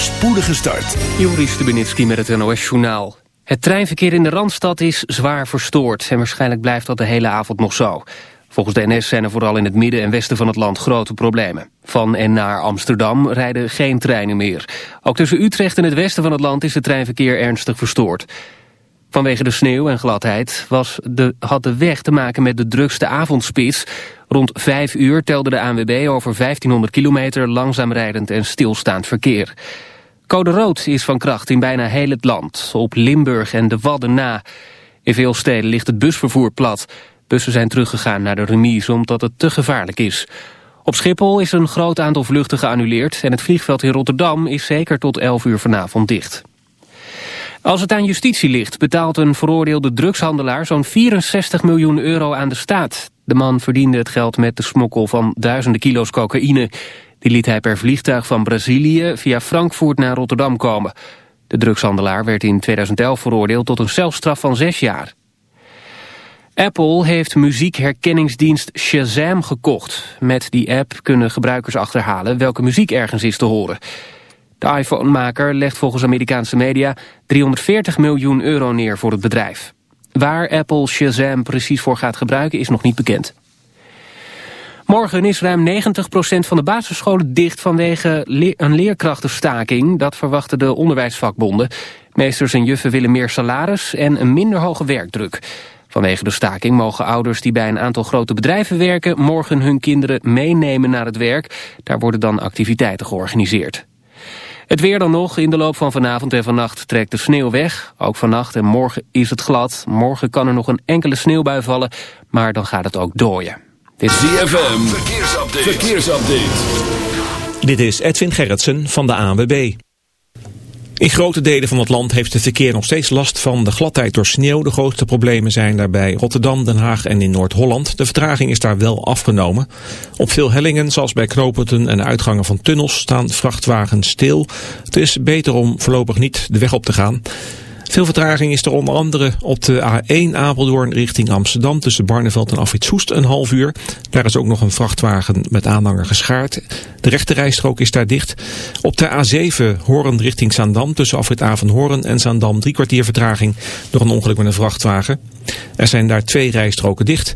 spoedige start. Joris Stubenitski met het NOS-journaal. Het treinverkeer in de Randstad is zwaar verstoord... en waarschijnlijk blijft dat de hele avond nog zo. Volgens de NS zijn er vooral in het midden en westen van het land grote problemen. Van en naar Amsterdam rijden geen treinen meer. Ook tussen Utrecht en het westen van het land is het treinverkeer ernstig verstoord. Vanwege de sneeuw en gladheid was de, had de weg te maken met de drukste avondspits. Rond vijf uur telde de ANWB over 1500 kilometer langzaam rijdend en stilstaand verkeer. Code rood is van kracht in bijna heel het land, op Limburg en de Wadden na. In veel steden ligt het busvervoer plat. Bussen zijn teruggegaan naar de remise omdat het te gevaarlijk is. Op Schiphol is een groot aantal vluchten geannuleerd... en het vliegveld in Rotterdam is zeker tot 11 uur vanavond dicht. Als het aan justitie ligt, betaalt een veroordeelde drugshandelaar... zo'n 64 miljoen euro aan de staat. De man verdiende het geld met de smokkel van duizenden kilo's cocaïne. Die liet hij per vliegtuig van Brazilië via Frankfurt naar Rotterdam komen. De drugshandelaar werd in 2011 veroordeeld tot een celstraf van zes jaar. Apple heeft muziekherkenningsdienst Shazam gekocht. Met die app kunnen gebruikers achterhalen welke muziek ergens is te horen. De iPhone-maker legt volgens Amerikaanse media 340 miljoen euro neer voor het bedrijf. Waar Apple Shazam precies voor gaat gebruiken is nog niet bekend. Morgen is ruim 90% van de basisscholen dicht vanwege een leerkrachtenstaking. Dat verwachten de onderwijsvakbonden. Meesters en juffen willen meer salaris en een minder hoge werkdruk. Vanwege de staking mogen ouders die bij een aantal grote bedrijven werken... morgen hun kinderen meenemen naar het werk. Daar worden dan activiteiten georganiseerd. Het weer dan nog. In de loop van vanavond en vannacht trekt de sneeuw weg. Ook vannacht en morgen is het glad. Morgen kan er nog een enkele sneeuwbui vallen, maar dan gaat het ook dooien. Dit is ZFM. Verkeersupdate. Verkeersupdate. Dit is Edwin Gerritsen van de ANWB. In grote delen van het land heeft het verkeer nog steeds last van de gladheid door sneeuw. De grootste problemen zijn daarbij Rotterdam, Den Haag en in Noord-Holland. De vertraging is daar wel afgenomen. Op veel hellingen, zoals bij knooppunten en uitgangen van tunnels, staan vrachtwagens stil. Het is beter om voorlopig niet de weg op te gaan. Veel vertraging is er onder andere op de A1 Apeldoorn richting Amsterdam tussen Barneveld en Afritsoest een half uur. Daar is ook nog een vrachtwagen met aanhanger geschaard. De rechte rijstrook is daar dicht. Op de A7 Hoorn richting Zaandam tussen Afrit Hoorn en Zaandam drie kwartier vertraging door een ongeluk met een vrachtwagen. Er zijn daar twee rijstroken dicht.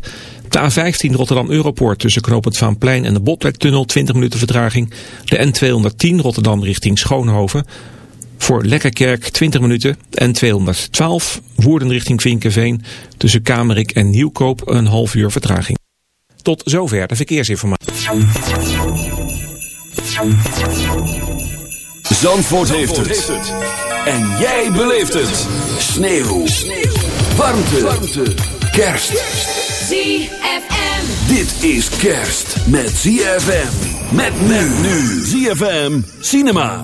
De A15 Rotterdam Europoort tussen knooppunt Vaanplein en de Botlektunnel 20 minuten vertraging. De N210 Rotterdam richting Schoonhoven voor Lekkerkerk 20 minuten en 212 Woerden richting Vinkenveen tussen Kamerik en Nieuwkoop een half uur vertraging. Tot zover de verkeersinformatie. Zandvoort, heeft, het. En jij beleeft het. Sneeuw. Sneeuw. Warmte. Warmte. Kerst. ZFM. Dit is kerst met ZFM. Met men nu. ZFM Cinema.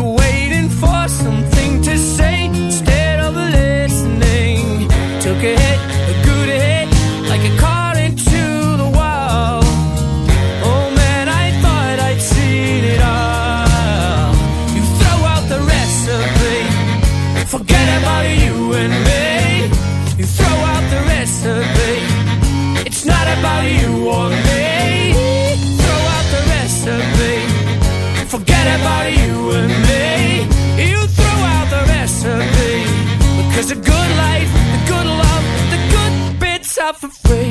for free.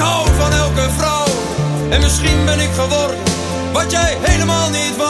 hou van elke vrouw. En misschien ben ik geworden wat jij helemaal niet was.